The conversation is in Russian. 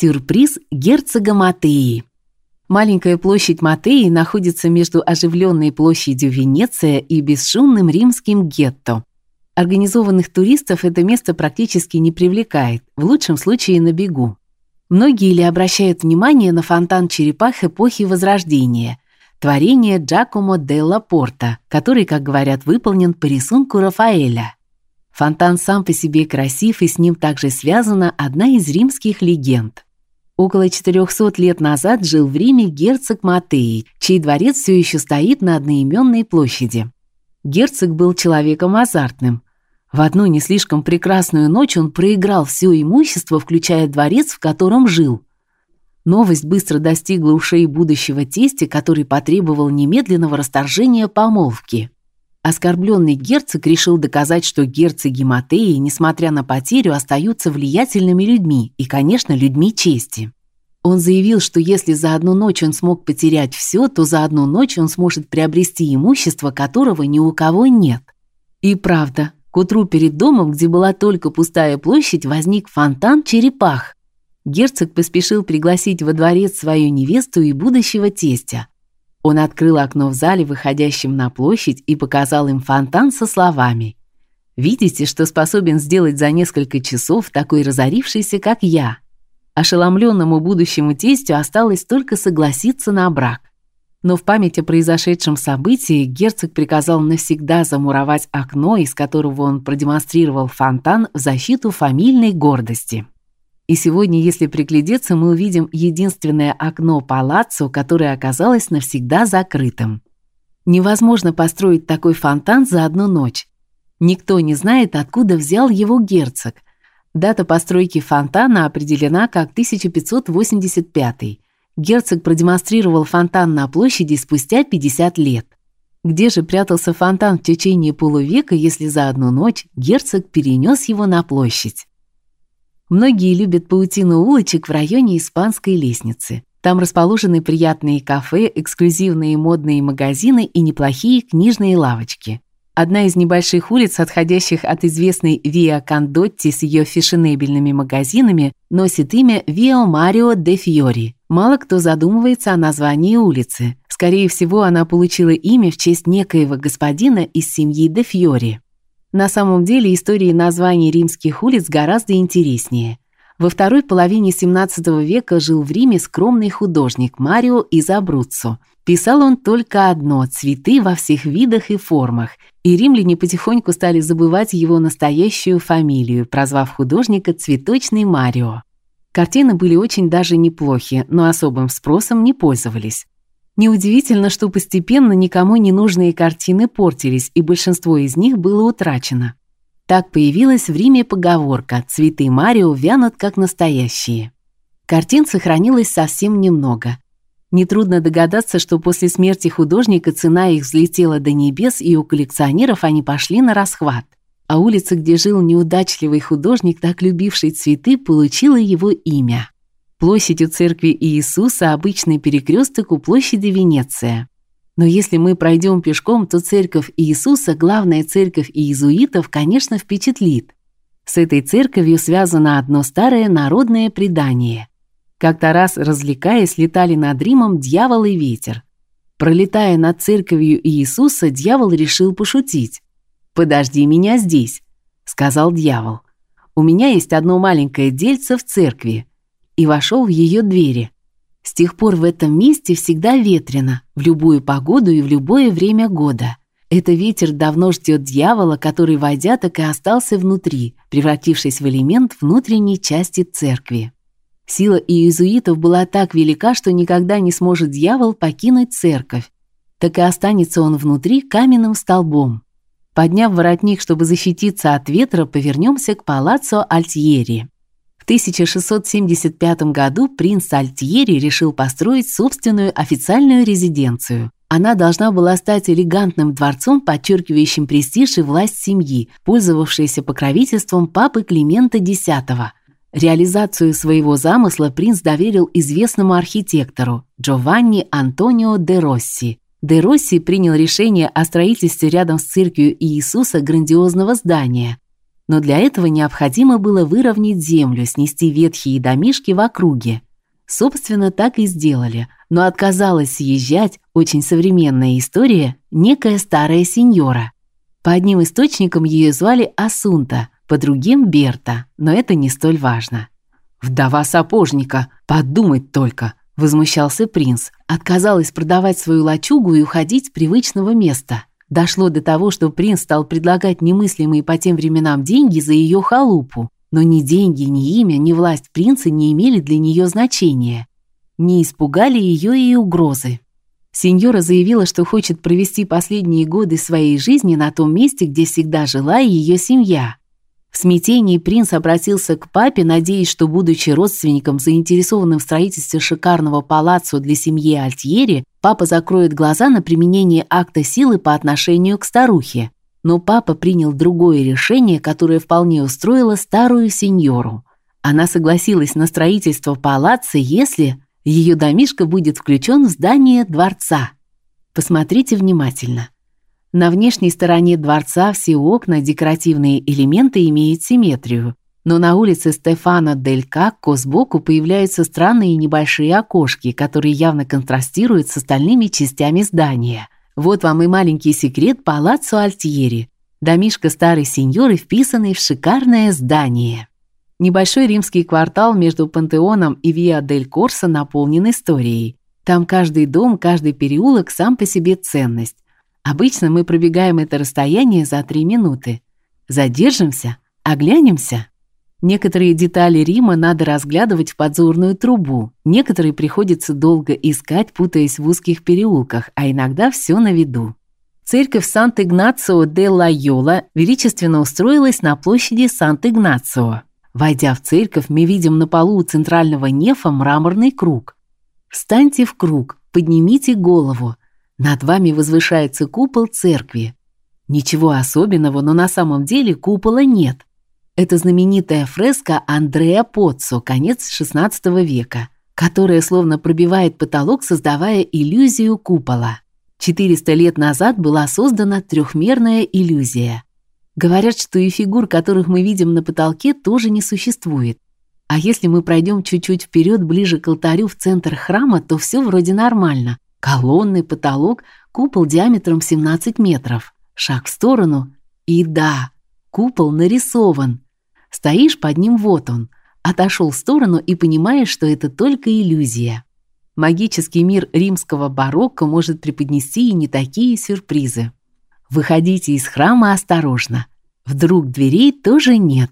Сюрприз герцога Матеи. Маленькая площадь Матеи находится между оживленной площадью Венеция и бесшумным римским гетто. Организованных туристов это место практически не привлекает, в лучшем случае на бегу. Многие ли обращают внимание на фонтан черепах эпохи Возрождения, творение Джакомо делла Порта, который, как говорят, выполнен по рисунку Рафаэля. Фонтан сам по себе красив, и с ним также связана одна из римских легенд. Около 400 лет назад жил в Риме герцог Матей, чей дворец все еще стоит на одноименной площади. Герцог был человеком азартным. В одну не слишком прекрасную ночь он проиграл все имущество, включая дворец, в котором жил. Новость быстро достигла ушей будущего тестя, который потребовал немедленного расторжения помолвки. Оскорбленный герцог решил доказать, что герцоги Матеи, несмотря на потерю, остаются влиятельными людьми и, конечно, людьми чести. Он заявил, что если за одну ночь он смог потерять все, то за одну ночь он сможет приобрести имущество, которого ни у кого нет. И правда, к утру перед домом, где была только пустая площадь, возник фонтан черепах. Герцог поспешил пригласить во дворец свою невесту и будущего тестя. Он открыл окно в зале, выходящем на площадь, и показал им фонтан со словами: "Видите, что способен сделать за несколько часов такой разорившийся, как я?" Ошеломленному будущему тестю осталось только согласиться на брак. Но в память о произошедшем событии герцог приказал навсегда замуровать окно, из которого он продемонстрировал фонтан в защиту фамильной гордости. И сегодня, если приглядеться, мы увидим единственное окно палаццо, которое оказалось навсегда закрытым. Невозможно построить такой фонтан за одну ночь. Никто не знает, откуда взял его герцог. Дата постройки фонтана определена как 1585. Герцог продемонстрировал фонтан на площади спустя 50 лет. Где же прятался фонтан в течение полувека, если за одну ночь герцог перенес его на площадь? Многие любят паутину улочек в районе Испанской лестницы. Там расположены приятные кафе, эксклюзивные модные магазины и неплохие книжные лавочки. Одна из небольших улиц, отходящих от известной Виа Кондотти с ее фешенебельными магазинами, носит имя Виа Марио де Фьори. Мало кто задумывается о названии улицы. Скорее всего, она получила имя в честь некоего господина из семьи де Фьори. На самом деле истории названий римских улиц гораздо интереснее. Во второй половине XVII века жил в Риме скромный художник Марио из Абруццо. Писал он только одно цветы во всех видах и формах, и римляне потихоньку стали забывать его настоящую фамилию, прозвав художника Цветочный Марио. Картины были очень даже неплохи, но особым спросом не пользовались. Неудивительно, что постепенно никому не нужные картины портились, и большинство из них было утрачено. Так появилась в Риме поговорка: "Цветы Марио вянут как настоящие". Картин сохранилось совсем немного. Нетрудно догадаться, что после смерти художника цена их взлетела до небес, и у коллекционеров они пошли на расхват. А улица, где жил неудачливый художник, так любивший цветы, получила его имя. Площадь у церкви Иисуса обычный перекресток у площади Венеция. Но если мы пройдем пешком, то церковь Иисуса, главная церковь иезуитов, конечно, впечатлит. С этой церковью связано одно старое народное предание. Как-то раз, развлекаясь, летали над Римом дьявол и ветер. Пролетая над церковью Иисуса, дьявол решил пошутить. «Подожди меня здесь», — сказал дьявол. «У меня есть одно маленькое дельце в церкви и вошел в ее двери. С тех пор в этом месте всегда ветрено, в любую погоду и в любое время года. Это ветер давно ждет дьявола, который, войдя, так и остался внутри, превратившись в элемент внутренней части церкви. Сила иезуитов была так велика, что никогда не сможет дьявол покинуть церковь. Так и останется он внутри каменным столбом. Подняв воротник, чтобы защититься от ветра, повернемся к палаццо Альтьери. 1675 году принц Альтьери решил построить собственную официальную резиденцию. Она должна была стать элегантным дворцом, подчеркивающим престиж и власть семьи, пользовавшейся покровительством папы Климента X. Реализацию своего замысла принц доверил известному архитектору Джованни Антонио де Росси. Де Росси принял решение о строительстве рядом с церковью Иисуса грандиозного здания, но для этого необходимо было выровнять землю, снести ветхие домишки в округе. Собственно, так и сделали, но отказалась съезжать, очень современная история, некая старая сеньора. По одним источникам ее звали Асунта, по другим Берта, но это не столь важно. Вдова сапожника, подумать только, возмущался принц. Отказалась продавать свою лачугу и уходить с привычного места. Дошло до того, что принц стал предлагать немыслимые по тем временам деньги за ее халупу. Но ни деньги, ни имя, ни власть принца не имели для нее значения. Не испугали ее и угрозы. Сеньора заявила, что хочет провести последние годы своей жизни на том месте, где всегда жила ее семья. В смятении принц обратился к папе, надеясь, что будучи родственником, заинтересованным в строительстве шикарного палаццо для семьи Альтьери, папа закроет глаза на применение акта силы по отношению к старухе. Но папа принял другое решение, которое вполне устроило старую сеньору. Она согласилась на строительство палаццо, если ее домишко будет включен в здание дворца. Посмотрите внимательно. На внешней стороне дворца все окна, декоративные элементы имеют симметрию, но на улице Стефано дель Какко сбоку появляются странные небольшие окошки, которые явно контрастируют с остальными частями здания. Вот вам и маленький секрет палаццо Альтьери. Домишко старой сеньоры, вписанный в шикарное здание. Небольшой римский квартал между Пантеоном и Виа дель Корсо наполнен историей. Там каждый дом, каждый переулок сам по себе ценность. Обычно мы пробегаем это расстояние за три минуты. Задержимся, оглянемся. Некоторые детали Рима надо разглядывать в подзорную трубу. Некоторые приходится долго искать, путаясь в узких переулках, а иногда все на виду. Церковь Сант-Игнацио де Лайола величественно устроилась на площади Сант-Игнацио. Войдя в церковь, мы видим на полу у центрального нефа мраморный круг. Встаньте в круг, поднимите голову. Над вами возвышается купол церкви. Ничего особенного, но на самом деле купола нет. Это знаменитая фреска Андреа Поццо, конец XVI века, которая словно пробивает потолок, создавая иллюзию купола. 400 лет назад была создана трехмерная иллюзия. Говорят, что и фигур, которых мы видим на потолке, тоже не существует. А если мы пройдем чуть-чуть вперед, ближе к алтарю в центр храма, то все вроде нормально. Колонны, потолок, купол диаметром 17 метров. Шаг в сторону, и да, купол нарисован. Стоишь под ним, вот он. Отошел в сторону и понимаешь, что это только иллюзия. Магический мир римского барокко может преподнести и не такие сюрпризы. Выходите из храма осторожно. Вдруг дверей тоже нет.